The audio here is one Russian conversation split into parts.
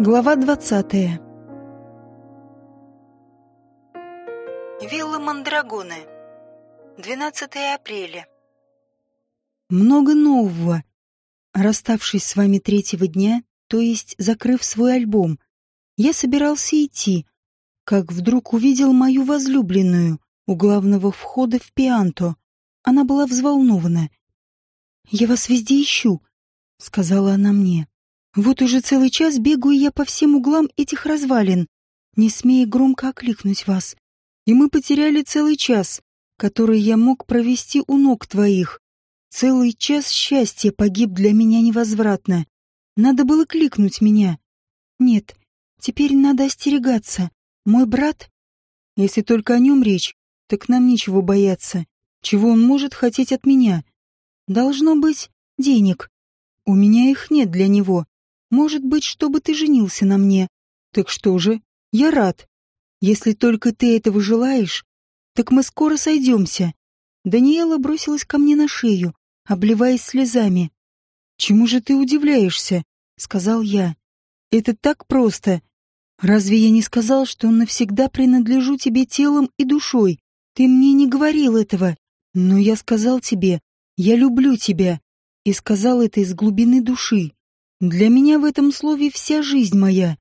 Глава двадцатая. Вилла Мандрагоны. 12 апреля. Много нового. Расставшись с вами третьего дня, то есть закрыв свой альбом, я собирался идти, как вдруг увидел мою возлюбленную у главного входа в Пианто. Она была взволнована. «Я вас везде ищу», — сказала она мне. Вот уже целый час бегаю я по всем углам этих развалин, не смея громко окликнуть вас. И мы потеряли целый час, который я мог провести у ног твоих. Целый час счастья погиб для меня невозвратно. Надо было кликнуть меня. Нет, теперь надо остерегаться. Мой брат... Если только о нем речь, так нам нечего бояться. Чего он может хотеть от меня? Должно быть, денег. У меня их нет для него. Может быть, чтобы ты женился на мне. Так что же, я рад. Если только ты этого желаешь, так мы скоро сойдемся. Даниэла бросилась ко мне на шею, обливаясь слезами. «Чему же ты удивляешься?» — сказал я. «Это так просто. Разве я не сказал, что навсегда принадлежу тебе телом и душой? Ты мне не говорил этого. Но я сказал тебе, я люблю тебя. И сказал это из глубины души. Для меня в этом слове вся жизнь моя.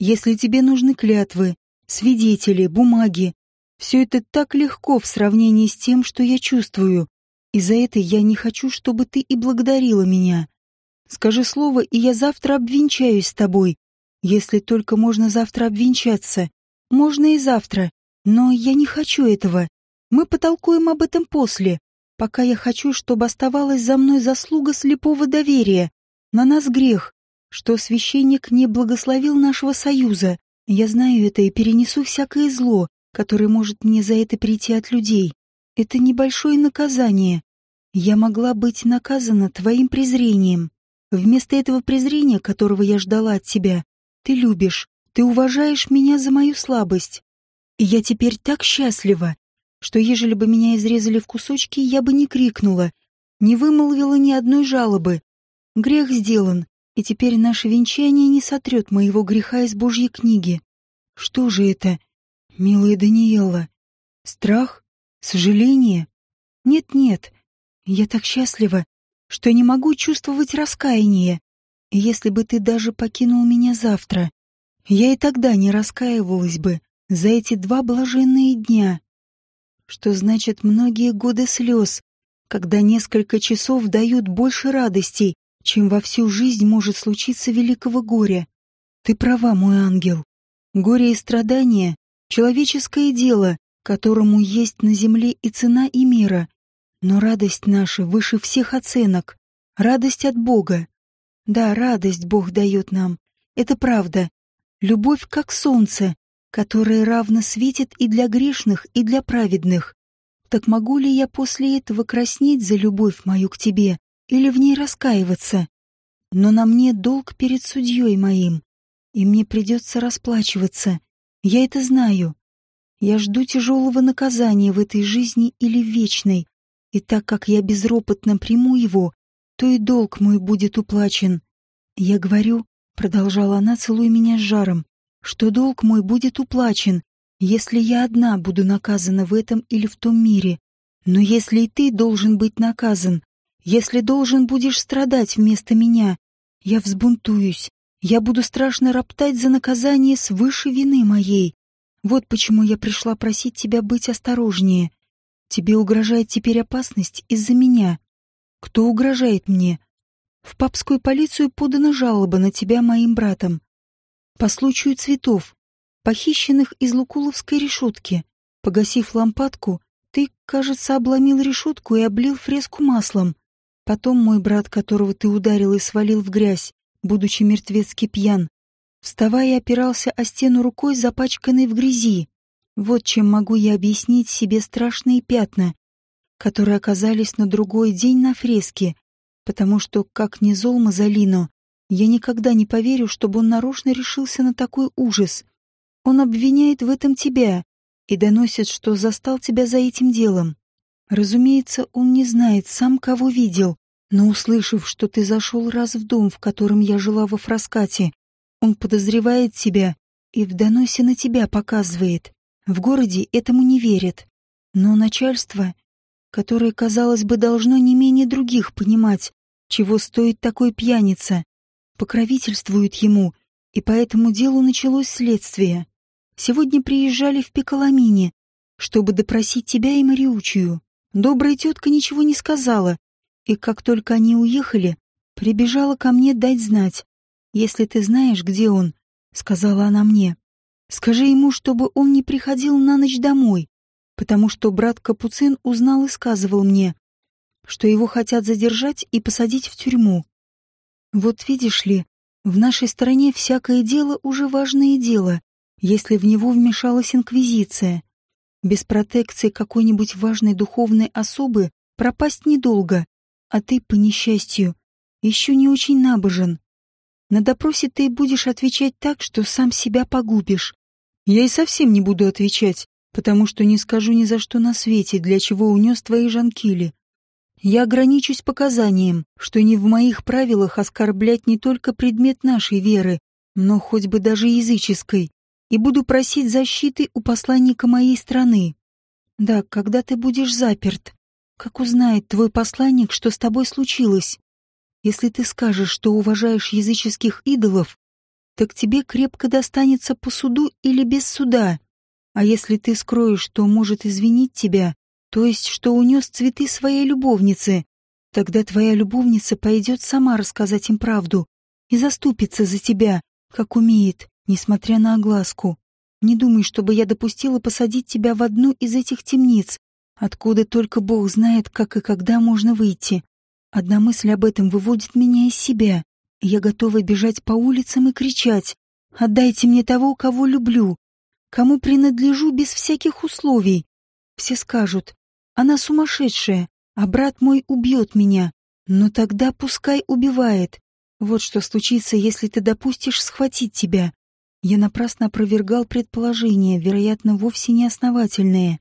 Если тебе нужны клятвы, свидетели, бумаги, все это так легко в сравнении с тем, что я чувствую. И за это я не хочу, чтобы ты и благодарила меня. Скажи слово, и я завтра обвенчаюсь с тобой. Если только можно завтра обвенчаться. Можно и завтра. Но я не хочу этого. Мы потолкуем об этом после. Пока я хочу, чтобы оставалась за мной заслуга слепого доверия. На нас грех, что священник не благословил нашего союза. Я знаю это и перенесу всякое зло, которое может мне за это прийти от людей. Это небольшое наказание. Я могла быть наказана твоим презрением. Вместо этого презрения, которого я ждала от тебя, ты любишь, ты уважаешь меня за мою слабость. И я теперь так счастлива, что ежели бы меня изрезали в кусочки, я бы не крикнула, не вымолвила ни одной жалобы, Грех сделан, и теперь наше венчание не сотрет моего греха из Божьей книги. Что же это, милая Даниэла? Страх? Сожаление? Нет-нет, я так счастлива, что не могу чувствовать раскаяние. Если бы ты даже покинул меня завтра, я и тогда не раскаивалась бы за эти два блаженные дня. Что значит многие годы слез, когда несколько часов дают больше радостей, чем во всю жизнь может случиться великого горя. Ты права, мой ангел. Горе и страдания — человеческое дело, которому есть на земле и цена, и мера. Но радость наша выше всех оценок. Радость от Бога. Да, радость Бог дает нам. Это правда. Любовь как солнце, которое равно светит и для грешных, и для праведных. Так могу ли я после этого краснеть за любовь мою к тебе? Или в ней раскаиваться. Но на мне долг перед судьей моим, и мне придется расплачиваться. Я это знаю. Я жду тяжелого наказания в этой жизни или вечной, и так как я безропотно приму его, то и долг мой будет уплачен. Я говорю, продолжала она, целуя меня с жаром, что долг мой будет уплачен, если я одна буду наказана в этом или в том мире. Но если и ты должен быть наказан, если должен будешь страдать вместо меня, я взбунтуюсь. Я буду страшно роптать за наказание свыше вины моей. Вот почему я пришла просить тебя быть осторожнее. Тебе угрожает теперь опасность из-за меня. Кто угрожает мне? В папскую полицию подана жалоба на тебя моим братом. По случаю цветов, похищенных из лукуловской решетки. Погасив лампадку, ты, кажется, обломил решетку и облил фреску маслом. Потом мой брат, которого ты ударил и свалил в грязь, будучи мертвецки пьян, вставая, опирался о стену рукой, запачканной в грязи. Вот чем могу я объяснить себе страшные пятна, которые оказались на другой день на фреске, потому что, как не зол Мазолино, я никогда не поверю, чтобы он нарочно решился на такой ужас. Он обвиняет в этом тебя и доносит, что застал тебя за этим делом. Разумеется, он не знает сам, кого видел, но услышав, что ты зашел раз в дом, в котором я жила во Фраскате, Он подозревает тебя и в доносе на тебя показывает. В городе этому не верят. Но начальство, которое, казалось бы, должно не менее других понимать, чего стоит такой пьяница, покровительствует ему, и по этому делу началось следствие. Сегодня приезжали в Пиколамине, чтобы допросить тебя и Мариучию. Добрая тетка ничего не сказала, и как только они уехали, прибежала ко мне дать знать. «Если ты знаешь, где он», — сказала она мне, — «скажи ему, чтобы он не приходил на ночь домой, потому что брат Капуцин узнал и сказывал мне, что его хотят задержать и посадить в тюрьму. Вот видишь ли, в нашей стране всякое дело уже важное дело, если в него вмешалась инквизиция. Без протекции какой-нибудь важной духовной особы пропасть недолго, а ты, по несчастью, еще не очень набожен. На допросе ты будешь отвечать так, что сам себя погубишь. Я и совсем не буду отвечать, потому что не скажу ни за что на свете, для чего унес твои жанкили. Я ограничусь показанием, что не в моих правилах оскорблять не только предмет нашей веры, но хоть бы даже языческой и буду просить защиты у посланника моей страны. Да, когда ты будешь заперт, как узнает твой посланник, что с тобой случилось? Если ты скажешь, что уважаешь языческих идолов, так тебе крепко достанется по суду или без суда. А если ты скроешь, что может извинить тебя, то есть что унес цветы своей любовницы, тогда твоя любовница пойдет сама рассказать им правду и заступится за тебя, как умеет, несмотря на огласку. Не думай, чтобы я допустила посадить тебя в одну из этих темниц, откуда только Бог знает, как и когда можно выйти. Одна мысль об этом выводит меня из себя. Я готова бежать по улицам и кричать «Отдайте мне того, кого люблю, кому принадлежу без всяких условий». Все скажут «Она сумасшедшая, а брат мой убьет меня». Но тогда пускай убивает. Вот что случится, если ты допустишь схватить тебя. Я напрасно опровергал предположения, вероятно, вовсе не основательные,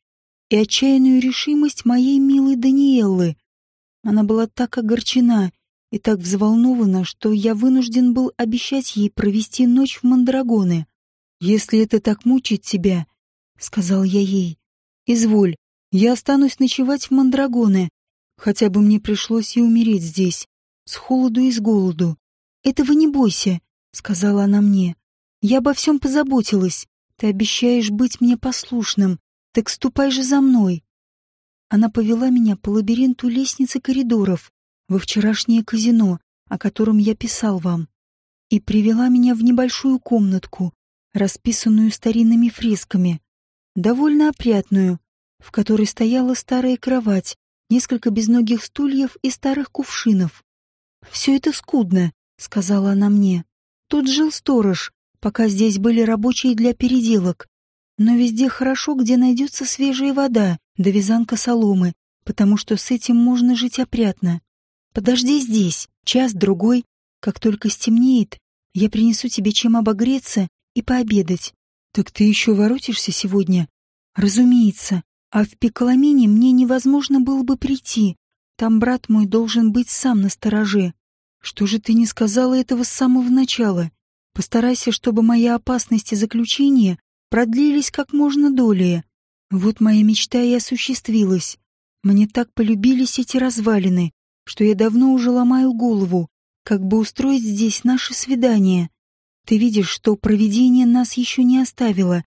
и отчаянную решимость моей милой Даниэллы. Она была так огорчена и так взволнована, что я вынужден был обещать ей провести ночь в Мандрагоне. «Если это так мучит тебя», — сказал я ей, — «изволь, я останусь ночевать в Мандрагоне, хотя бы мне пришлось и умереть здесь, с холоду и с голоду. Этого не бойся», — сказала она мне. Я обо всем позаботилась. Ты обещаешь быть мне послушным. Так ступай же за мной. Она повела меня по лабиринту лестниц и коридоров во вчерашнее казино, о котором я писал вам, и привела меня в небольшую комнатку, расписанную старинными фресками, довольно опрятную, в которой стояла старая кровать, несколько безногих стульев и старых кувшинов. «Все это скудно», — сказала она мне. «Тут жил сторож, пока здесь были рабочие для переделок. Но везде хорошо, где найдется свежая вода, да вязанка соломы, потому что с этим можно жить опрятно. Подожди здесь, час-другой. Как только стемнеет, я принесу тебе чем обогреться и пообедать. Так ты еще воротишься сегодня? Разумеется. А в Пиколамине мне невозможно было бы прийти. Там брат мой должен быть сам на стороже. Что же ты не сказала этого с самого начала? Постарайся, чтобы мои опасности заключения продлились как можно долее. Вот моя мечта и осуществилась. Мне так полюбились эти развалины, что я давно уже ломаю голову, как бы устроить здесь наше свидание. Ты видишь, что провидение нас еще не оставило,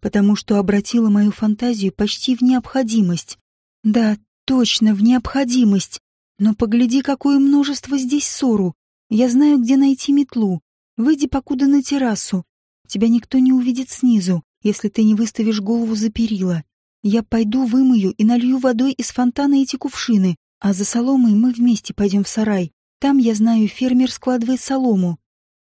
потому что обратило мою фантазию почти в необходимость. Да, точно, в необходимость. Но погляди, какое множество здесь ссору. Я знаю, где найти метлу. Выйди покуда на террасу. Тебя никто не увидит снизу, если ты не выставишь голову за перила. Я пойду вымою и налью водой из фонтана эти кувшины, а за соломой мы вместе пойдем в сарай. Там, я знаю, фермер складывает солому.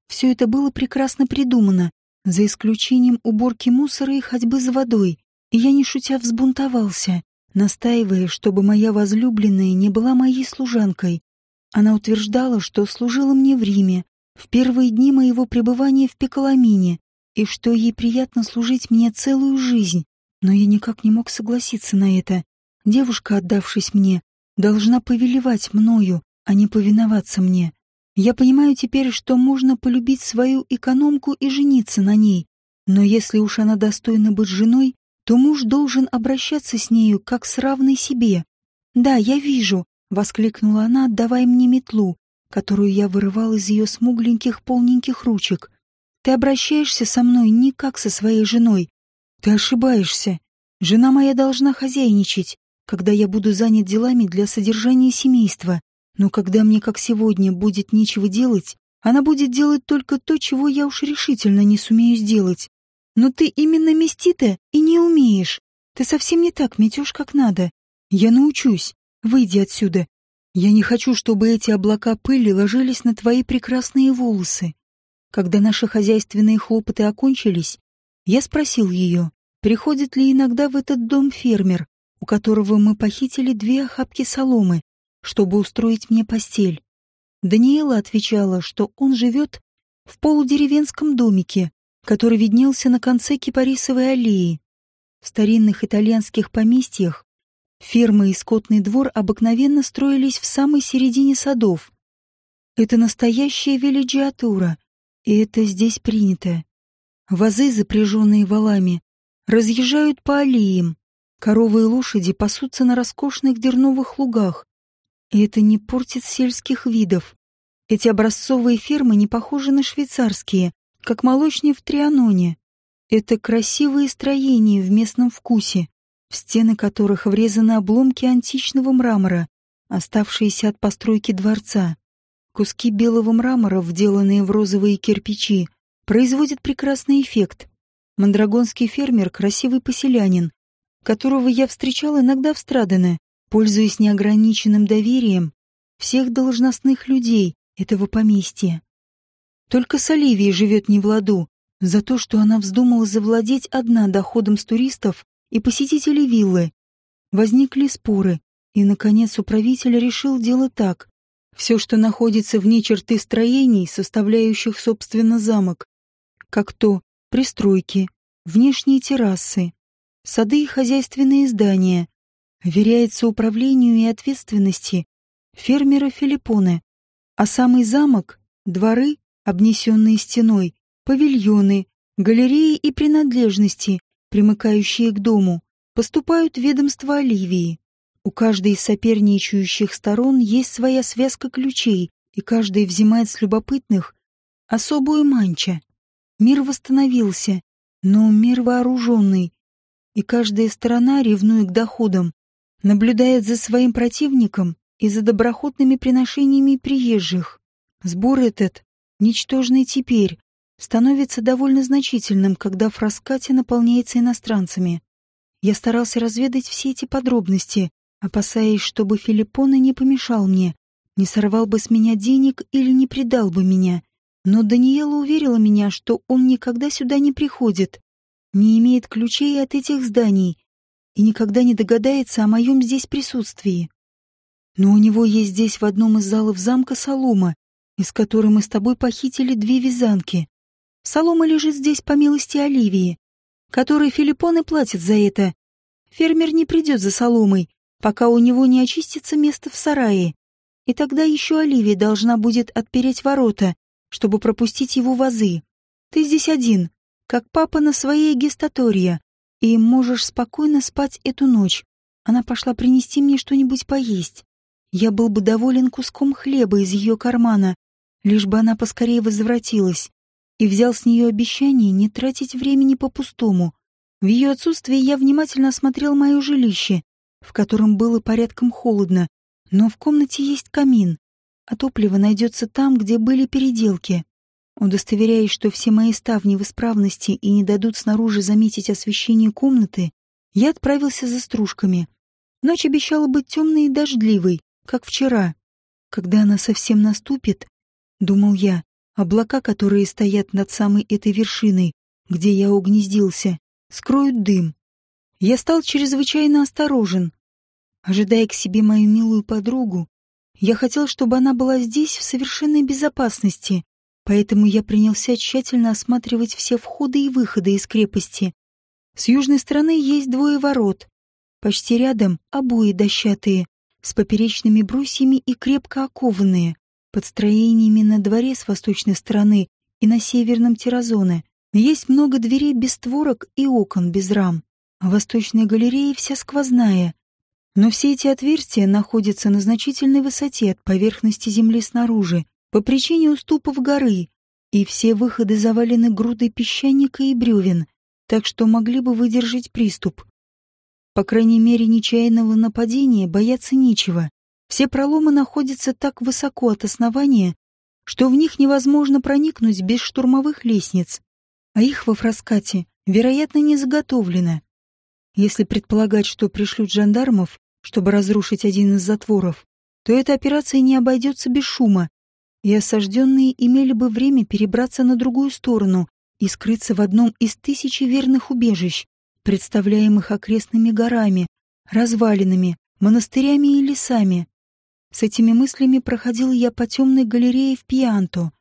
Все это было прекрасно придумано, за исключением уборки мусора и ходьбы за водой. И я не шутя взбунтовался, настаивая, чтобы моя возлюбленная не была моей служанкой. Она утверждала, что служила мне в Риме, в первые дни моего пребывания в Пекаламине, и что ей приятно служить мне целую жизнь, но я никак не мог согласиться на это. Девушка, отдавшись мне, должна повелевать мною, а не повиноваться мне. Я понимаю теперь, что можно полюбить свою экономку и жениться на ней, но если уж она достойна быть женой, то муж должен обращаться с нею как с равной себе. «Да, я вижу», — воскликнула она, отдавая мне метлу, которую я вырывал из ее смугленьких полненьких ручек. «Ты обращаешься со мной не как со своей женой. Ты ошибаешься. Жена моя должна хозяйничать, когда я буду занят делами для содержания семейства. Но когда мне, как сегодня, будет нечего делать, она будет делать только то, чего я уж решительно не сумею сделать. Но ты именно мести-то и не умеешь. Ты совсем не так метешь, как надо. Я научусь. Выйди отсюда. Я не хочу, чтобы эти облака пыли ложились на твои прекрасные волосы. Когда наши хозяйственные хлопоты окончились, я спросил ее, приходит ли иногда в этот дом фермер, у которого мы похитили две охапки соломы, чтобы устроить мне постель. Даниэла отвечала, что он живет в полудеревенском домике, который виднелся на конце Кипарисовой аллеи. В старинных итальянских поместьях фермы и скотный двор обыкновенно строились в самой середине садов. Это настоящая величиатура, и это здесь принято. Вазы, запряженные валами, разъезжают по аллеям, коровы и лошади пасутся на роскошных дерновых лугах, и это не портит сельских видов. Эти образцовые фермы не похожи на швейцарские, как молочни в Трианоне. Это красивые строения в местном вкусе, в стены которых врезаны обломки античного мрамора, оставшиеся от постройки дворца. Куски белого мрамора, вделанные в розовые кирпичи, производят прекрасный эффект. Мандрагонский фермер — красивый поселянин, которого я встречал иногда в Страдене, пользуясь неограниченным доверием всех должностных людей этого поместья. Только с Оливией живет не в ладу за то, что она вздумала завладеть одна доходом с туристов и посетителей виллы. Возникли споры, и, наконец, управитель решил дело так. Все, что находится вне черты строений, составляющих, собственно, замок, как то пристройки, внешние террасы, сады и хозяйственные здания, веряется управлению и ответственности фермера Филиппоне, а самый замок, дворы, обнесенные стеной, павильоны, галереи и принадлежности, примыкающие к дому, поступают в ведомство Оливии. У каждой из соперничающих сторон есть своя связка ключей, и каждый взимает с любопытных особую манча. Мир восстановился, но мир вооруженный, и каждая сторона, ревнуя к доходам, наблюдает за своим противником и за доброходными приношениями приезжих. Сбор этот, ничтожный теперь, становится довольно значительным, когда Фраскати наполняется иностранцами. Я старался разведать все эти подробности, опасаясь, чтобы Филиппона не помешал мне, не сорвал бы с меня денег или не предал бы меня. Но Даниэла уверила меня, что он никогда сюда не приходит, не имеет ключей от этих зданий и никогда не догадается о моем здесь присутствии. Но у него есть здесь в одном из залов замка солома, из которой мы с тобой похитили две вязанки. Солома лежит здесь по милости Оливии, которой Филиппон и платит за это. Фермер не придет за соломой, пока у него не очистится место в сарае. И тогда еще Оливия должна будет отпереть ворота, чтобы пропустить его вазы. Ты здесь один, как папа на своей гестатории, и можешь спокойно спать эту ночь. Она пошла принести мне что-нибудь поесть. Я был бы доволен куском хлеба из ее кармана, лишь бы она поскорее возвратилась, и взял с нее обещание не тратить времени по-пустому. В ее отсутствии я внимательно осмотрел мое жилище, в котором было порядком холодно, но в комнате есть камин, а топливо найдется там, где были переделки. Удостоверяясь, что все мои ставни в исправности и не дадут снаружи заметить освещение комнаты, я отправился за стружками. Ночь обещала быть темной и дождливой, как вчера. Когда она совсем наступит, думал я, облака, которые стоят над самой этой вершиной, где я угнездился, скроют дым. Я стал чрезвычайно осторожен. Ожидая к себе мою милую подругу, я хотел, чтобы она была здесь в совершенной безопасности, Поэтому я принялся тщательно осматривать все входы и выходы из крепости. С южной стороны есть двое ворот. Почти рядом обои дощатые, с поперечными брусьями и крепко окованные. Под строениями на дворе с восточной стороны и на северном Тиразоне есть много дверей без створок и окон без рам, а восточная галерея вся сквозная. Но все эти отверстия находятся на значительной высоте от поверхности земли снаружи, по причине уступов горы, и все выходы завалены грудой песчаника и бревен, так что могли бы выдержать приступ. По крайней мере, нечаянного нападения бояться нечего. Все проломы находятся так высоко от основания, что в них невозможно проникнуть без штурмовых лестниц, а их во Фраскате, вероятно, не заготовлено. Если предполагать, что пришлют жандармов, чтобы разрушить один из затворов, то эта операция не обойдется без шума, и осажденные имели бы время перебраться на другую сторону и скрыться в одном из тысячи верных убежищ, представляемых окрестными горами, развалинами, монастырями и лесами. С этими мыслями проходил я по темной галерее в Пианто.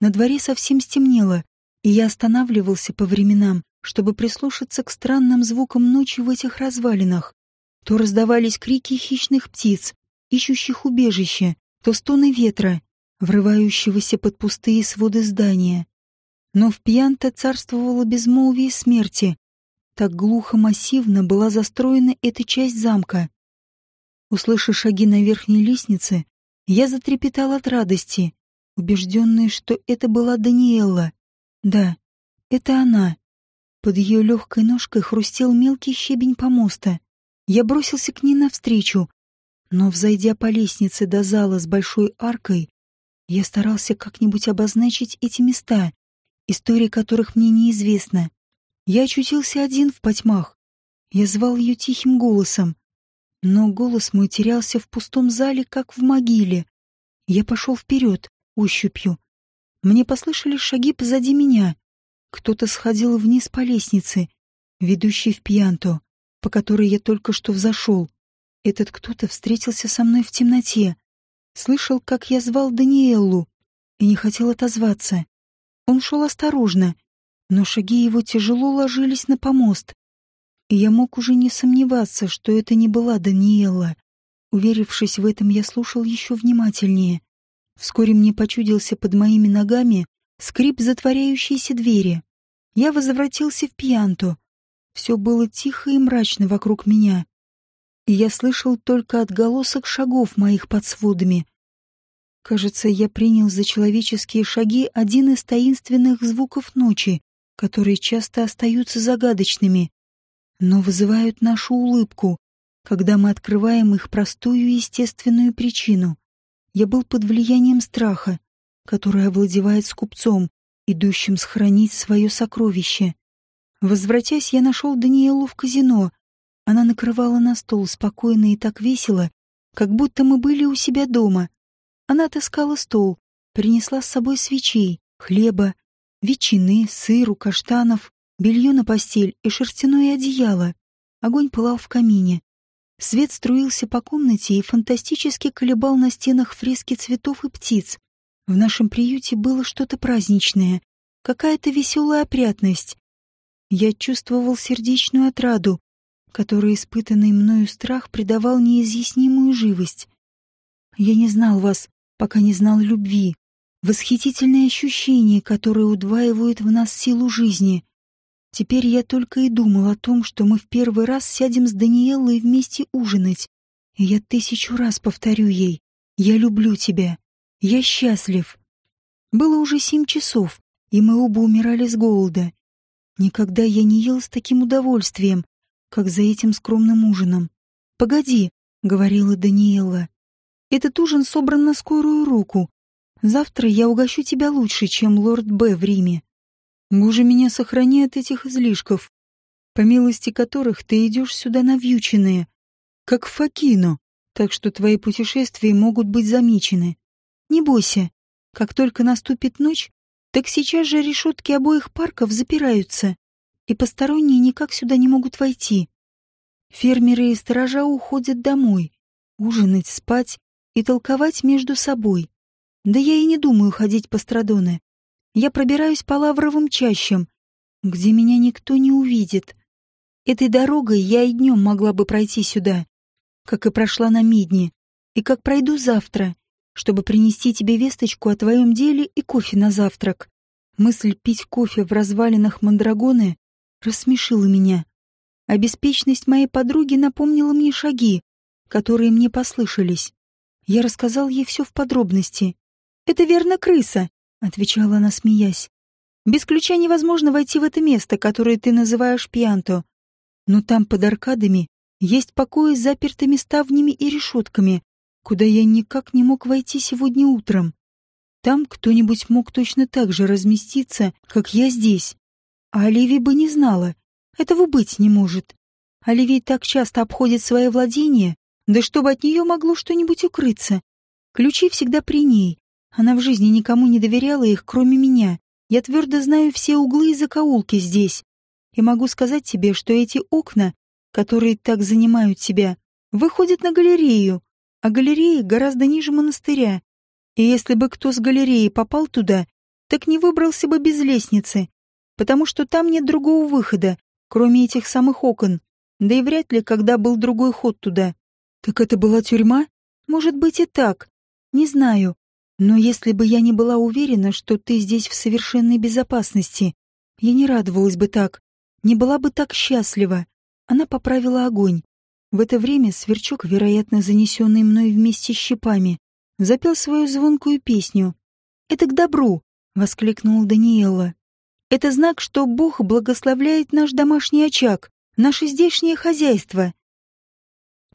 На дворе совсем стемнело, и я останавливался по временам, чтобы прислушаться к странным звукам ночи в этих развалинах. То раздавались крики хищных птиц, ищущих убежище, то стоны ветра, врывающегося под пустые своды здания. Но в Пьянто царствовало безмолвие смерти. Так глухо массивно была застроена эта часть замка. Услышав шаги на верхней лестнице, я затрепетал от радости, убежденный, что это была Даниэлла. Да, это она. Под ее легкой ножкой хрустел мелкий щебень помоста. Я бросился к ней навстречу, но, взойдя по лестнице до зала с большой аркой, я старался как-нибудь обозначить эти места, истории которых мне неизвестна. Я очутился один в потьмах. Я звал ее тихим голосом, но голос мой терялся в пустом зале, как в могиле. Я пошел вперед, ощупью. Мне послышались шаги позади меня. Кто-то сходил вниз по лестнице, ведущей в пьянто, по которой я только что взошел. Этот кто-то встретился со мной в темноте. Слышал, как я звал Даниэллу, и не хотел отозваться. Он шел осторожно, но шаги его тяжело ложились на помост. Я мог уже не сомневаться, что это не была Даниэлла. Уверившись в этом, я слушал еще внимательнее. Вскоре мне почудился под моими ногами скрип затворяющейся двери. Я возвратился в пьянту. Все было тихо и мрачно вокруг меня и я слышал только отголосок шагов моих под сводами. Кажется, я принял за человеческие шаги один из таинственных звуков ночи, которые часто остаются загадочными, но вызывают нашу улыбку, когда мы открываем их простую естественную причину. Я был под влиянием страха, который овладевает скупцом, идущим сохранить свое сокровище. Возвратясь, я нашел Даниэлу в казино, она накрывала на стол спокойно и так весело, как будто мы были у себя дома. Она отыскала стол, принесла с собой свечей, хлеба, ветчины, сыру, каштанов, белье на постель и шерстяное одеяло. Огонь пылал в камине. Свет струился по комнате и фантастически колебал на стенах фрески цветов и птиц. В нашем приюте было что-то праздничное, какая-то веселая опрятность. Я чувствовал сердечную отраду, который испытанный мною страх придавал неизъяснимую живость. Я не знал вас, пока не знал любви, восхитительное ощущение, которое удваивает в нас силу жизни. Теперь я только и думал о том, что мы в первый раз сядем с Даниэлой вместе ужинать. И я тысячу раз повторю ей «Я люблю тебя. Я счастлив». Было уже семь часов, и мы оба умирали с голода. Никогда я не ел с таким удовольствием, как за этим скромным ужином. «Погоди», — говорила Даниэла. «Этот ужин собран на скорую руку. Завтра я угощу тебя лучше, чем лорд Б в Риме. Боже, меня сохрани от этих излишков, по милости которых ты идешь сюда навьюченные, как в Факино, так что твои путешествия могут быть замечены. Не бойся, как только наступит ночь, так сейчас же решетки обоих парков запираются и посторонние никак сюда не могут войти. Фермеры и сторожа уходят домой, ужинать, спать и толковать между собой. Да я и не думаю ходить по страдоне. Я пробираюсь по лавровым чащам, где меня никто не увидит. Этой дорогой я и днем могла бы пройти сюда, как и прошла на Мидне, и как пройду завтра, чтобы принести тебе весточку о твоем деле и кофе на завтрак. Мысль пить кофе в развалинах Мандрагоны рассмешила меня. А беспечность моей подруги напомнила мне шаги, которые мне послышались. Я рассказал ей все в подробности. «Это верно крыса», — отвечала она, смеясь. «Без ключа невозможно войти в это место, которое ты называешь Пьянто. Но там, под аркадами, есть покои с запертыми ставнями и решетками, куда я никак не мог войти сегодня утром. Там кто-нибудь мог точно так же разместиться, как я здесь. А Оливия бы не знала. Этого быть не может. Оливия так часто обходит свои владения, да чтобы от нее могло что-нибудь укрыться. Ключи всегда при ней. Она в жизни никому не доверяла их, кроме меня. Я твердо знаю все углы и закоулки здесь. И могу сказать тебе, что эти окна, которые так занимают тебя, выходят на галерею, а галерея гораздо ниже монастыря. И если бы кто с галереи попал туда, так не выбрался бы без лестницы, потому что там нет другого выхода, кроме этих самых окон, да и вряд ли когда был другой ход туда. Так это была тюрьма? Может быть и так. Не знаю. Но если бы я не была уверена, что ты здесь в совершенной безопасности, я не радовалась бы так, не была бы так счастлива. Она поправила огонь. В это время сверчок, вероятно, занесенный мной вместе с щипами, запел свою звонкую песню. «Это к добру!» — воскликнула Даниэла. «Это знак, что Бог благословляет наш домашний очаг, наше здешнее хозяйство.